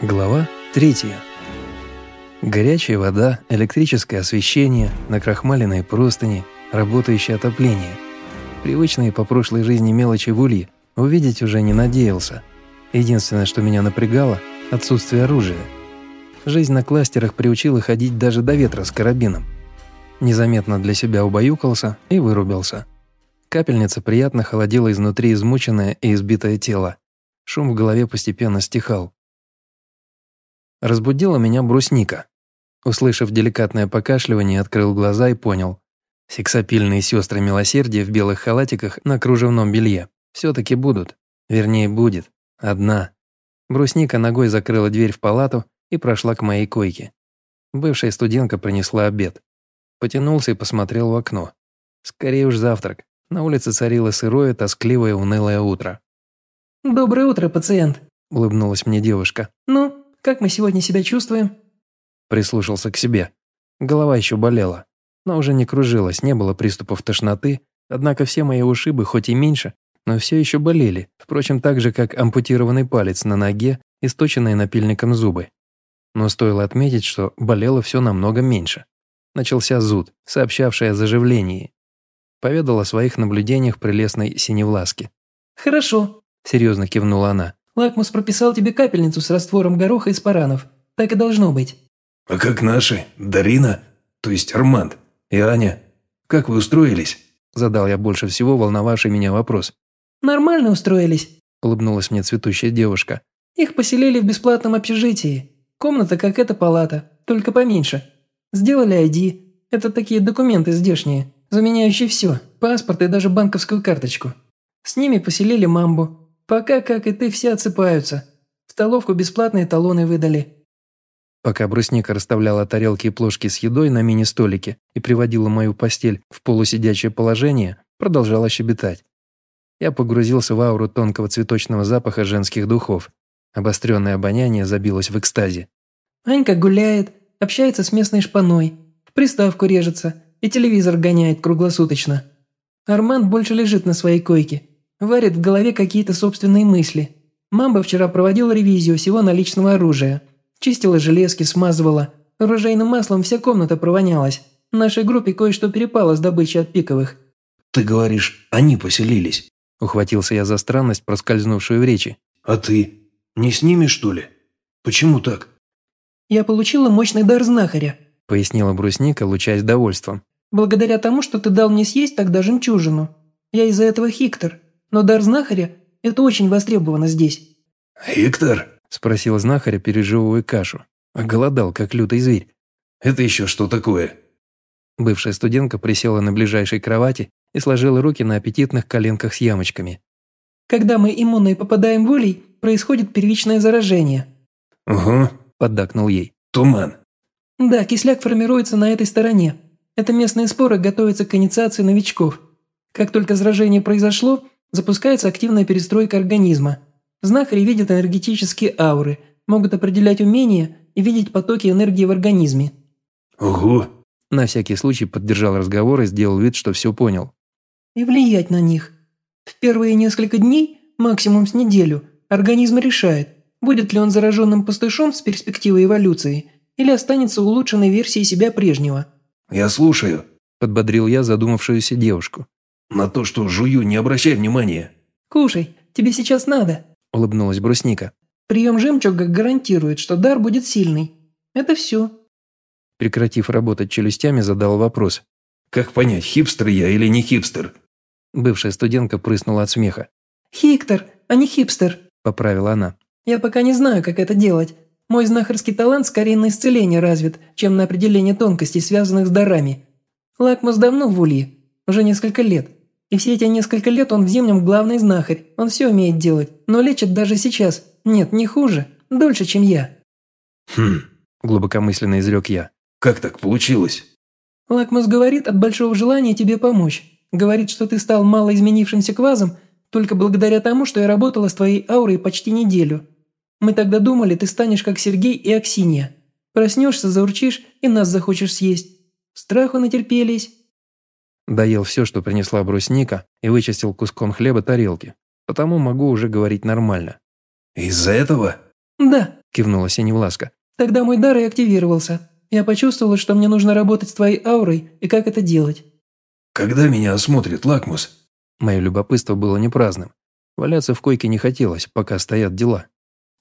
Глава 3. Горячая вода, электрическое освещение, накрахмаленные простыни, работающее отопление. Привычные по прошлой жизни мелочи в улье увидеть уже не надеялся. Единственное, что меня напрягало – отсутствие оружия. Жизнь на кластерах приучила ходить даже до ветра с карабином. Незаметно для себя убаюкался и вырубился. Капельница приятно холодила изнутри измученное и избитое тело. Шум в голове постепенно стихал. Разбудила меня брусника. Услышав деликатное покашливание, открыл глаза и понял. Сексапильные сестры милосердия в белых халатиках на кружевном белье все-таки будут. Вернее, будет. Одна. Брусника ногой закрыла дверь в палату и прошла к моей койке. Бывшая студентка принесла обед. Потянулся и посмотрел в окно. Скорее уж завтрак. На улице царило сырое, тоскливое, унылое утро. «Доброе утро, пациент», – улыбнулась мне девушка. «Ну, как мы сегодня себя чувствуем?» Прислушался к себе. Голова еще болела, но уже не кружилась, не было приступов тошноты, однако все мои ушибы, хоть и меньше, но все еще болели, впрочем, так же, как ампутированный палец на ноге, источенные напильником зубы. Но стоило отметить, что болело все намного меньше. Начался зуд, сообщавший о заживлении. Поведал о своих наблюдениях прелестной синевласки. «Хорошо», – серьезно кивнула она. Лакмус прописал тебе капельницу с раствором гороха из паранов. Так и должно быть». «А как наши? Дарина? То есть Арманд? И Аня? Как вы устроились?» Задал я больше всего волновавший меня вопрос. «Нормально устроились», – улыбнулась мне цветущая девушка. «Их поселили в бесплатном общежитии. Комната, как эта палата, только поменьше. Сделали ID. Это такие документы здешние, заменяющие все, паспорт и даже банковскую карточку. С ними поселили мамбу. Пока, как и ты, все отсыпаются. В столовку бесплатные талоны выдали». Пока брусника расставляла тарелки и плошки с едой на мини-столике и приводила мою постель в полусидячее положение, продолжала щебетать. Я погрузился в ауру тонкого цветочного запаха женских духов. Обостренное обоняние забилось в экстазе. Анька гуляет, общается с местной шпаной, в приставку режется и телевизор гоняет круглосуточно. Арман больше лежит на своей койке, Варит в голове какие-то собственные мысли. Мамба вчера проводила ревизию всего наличного оружия. Чистила железки, смазывала. Оружейным маслом вся комната провонялась. В нашей группе кое-что перепало с добычей от пиковых. «Ты говоришь, они поселились?» Ухватился я за странность, проскользнувшую в речи. «А ты? Не с ними, что ли? Почему так?» «Я получила мощный дар знахаря», – пояснила брусника, лучаясь довольством. «Благодаря тому, что ты дал мне съесть тогда жемчужину. Я из-за этого хиктор. Но дар знахаря – это очень востребовано здесь». «Виктор?» – спросил знахаря, пережевывая кашу. Голодал, как лютый зверь. «Это еще что такое?» Бывшая студентка присела на ближайшей кровати и сложила руки на аппетитных коленках с ямочками. «Когда мы иммунные попадаем волей, происходит первичное заражение». «Угу», – поддакнул ей. «Туман». «Да, кисляк формируется на этой стороне. Это местные споры готовятся к инициации новичков. Как только заражение произошло, Запускается активная перестройка организма. Знахари видят энергетические ауры, могут определять умения и видеть потоки энергии в организме. Ого! На всякий случай поддержал разговор и сделал вид, что все понял. И влиять на них. В первые несколько дней, максимум с неделю, организм решает, будет ли он зараженным пустышом с перспективой эволюции или останется улучшенной версией себя прежнего. «Я слушаю», – подбодрил я задумавшуюся девушку. На то, что жую, не обращай внимания». «Кушай, тебе сейчас надо», – улыбнулась брусника. «Прием жемчуга гарантирует, что дар будет сильный. Это все». Прекратив работать челюстями, задал вопрос. «Как понять, хипстер я или не хипстер?» Бывшая студентка прыснула от смеха. «Хиктор, а не хипстер», – поправила она. «Я пока не знаю, как это делать. Мой знахарский талант скорее на исцеление развит, чем на определение тонкостей, связанных с дарами. Лакмус давно в улье, уже несколько лет. И все эти несколько лет он в зимнем главный знахарь. Он все умеет делать, но лечит даже сейчас. Нет, не хуже. Дольше, чем я». «Хм», – глубокомысленно изрек я. «Как так получилось?» «Лакмус говорит от большого желания тебе помочь. Говорит, что ты стал мало изменившимся квазом только благодаря тому, что я работала с твоей аурой почти неделю. Мы тогда думали, ты станешь как Сергей и Аксинья. Проснешься, заурчишь и нас захочешь съесть. Страху натерпелись, Доел все, что принесла брусника, и вычистил куском хлеба тарелки. Потому могу уже говорить нормально. «Из-за этого?» «Да», – кивнула Синевласка. «Тогда мой дар и активировался. Я почувствовала, что мне нужно работать с твоей аурой и как это делать». «Когда меня осмотрит Лакмус?» Мое любопытство было не праздным. Валяться в койке не хотелось, пока стоят дела.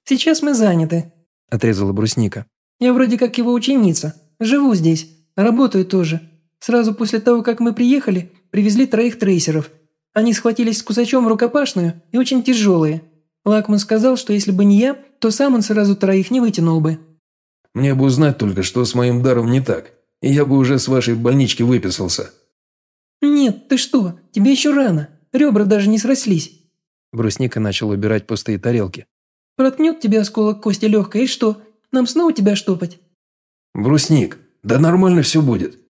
«Сейчас мы заняты», – отрезала брусника. «Я вроде как его ученица. Живу здесь. Работаю тоже. Сразу после того, как мы приехали, привезли троих трейсеров. Они схватились с кусачом в рукопашную и очень тяжелые. Лакман сказал, что если бы не я, то сам он сразу троих не вытянул бы». «Мне бы узнать только, что с моим даром не так, и я бы уже с вашей больнички выписался». «Нет, ты что? Тебе еще рано. Ребра даже не срослись». Брусника начал убирать пустые тарелки. «Проткнет тебе осколок кости легкой, и что? Нам снова тебя штопать?» «Брусник, да нормально все будет».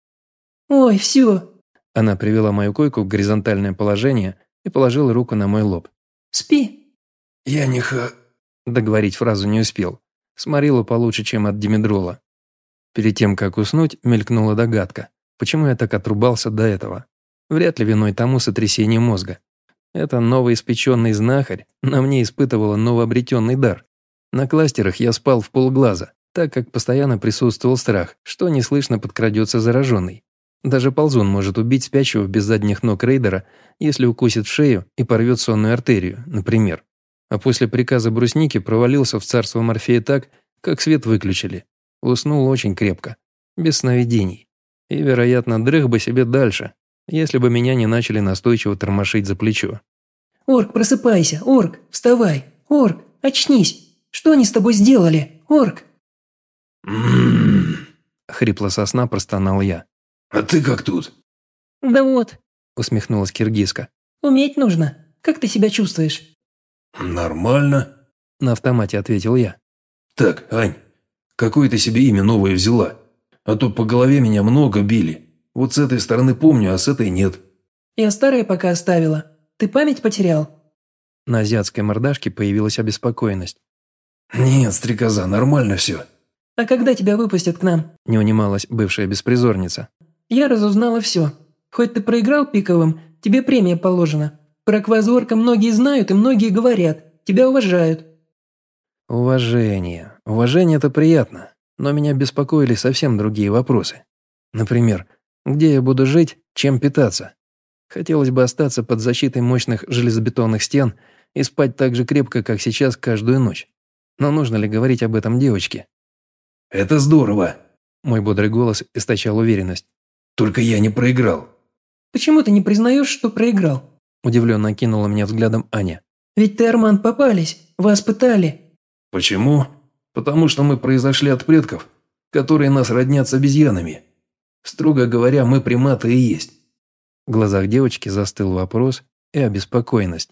«Ой, все». Она привела мою койку в горизонтальное положение и положила руку на мой лоб. «Спи». «Я не ха...» Договорить фразу не успел. Сморила получше, чем от димедрола. Перед тем, как уснуть, мелькнула догадка. Почему я так отрубался до этого? Вряд ли виной тому сотрясение мозга. Это новоиспеченный знахарь на мне испытывала новообретенный дар. На кластерах я спал в полглаза, так как постоянно присутствовал страх, что неслышно подкрадется зараженный. Даже ползун может убить спящего без задних ног рейдера, если укусит в шею и порвет сонную артерию, например. А после приказа брусники провалился в царство Морфея так, как свет выключили. Уснул очень крепко, без сновидений. И, вероятно, дрых бы себе дальше, если бы меня не начали настойчиво тормошить за плечо. «Орк, просыпайся! Орк, вставай! Орк, очнись! Что они с тобой сделали? Орк!» Хрипло со сна простонал я. «А ты как тут?» «Да вот», – усмехнулась киргизка. «Уметь нужно. Как ты себя чувствуешь?» «Нормально», – на автомате ответил я. «Так, Ань, какое ты себе имя новое взяла? А то по голове меня много били. Вот с этой стороны помню, а с этой нет». «Я старое пока оставила. Ты память потерял?» На азиатской мордашке появилась обеспокоенность. «Нет, стрекоза, нормально все». «А когда тебя выпустят к нам?» – не унималась бывшая беспризорница. «Я разузнала все. Хоть ты проиграл пиковым, тебе премия положена. Про квазорка многие знают и многие говорят. Тебя уважают». «Уважение. Уважение – это приятно. Но меня беспокоили совсем другие вопросы. Например, где я буду жить, чем питаться? Хотелось бы остаться под защитой мощных железобетонных стен и спать так же крепко, как сейчас, каждую ночь. Но нужно ли говорить об этом девочке? «Это здорово!» Мой бодрый голос источал уверенность. «Только я не проиграл». «Почему ты не признаешь, что проиграл?» Удивленно кинула меня взглядом Аня. «Ведь ты, Арман, попались, вас пытали». «Почему? Потому что мы произошли от предков, которые нас роднят с обезьянами. Строго говоря, мы приматы и есть». В глазах девочки застыл вопрос и обеспокоенность.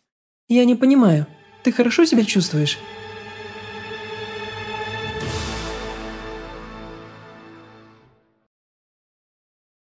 «Я не понимаю, ты хорошо себя чувствуешь?»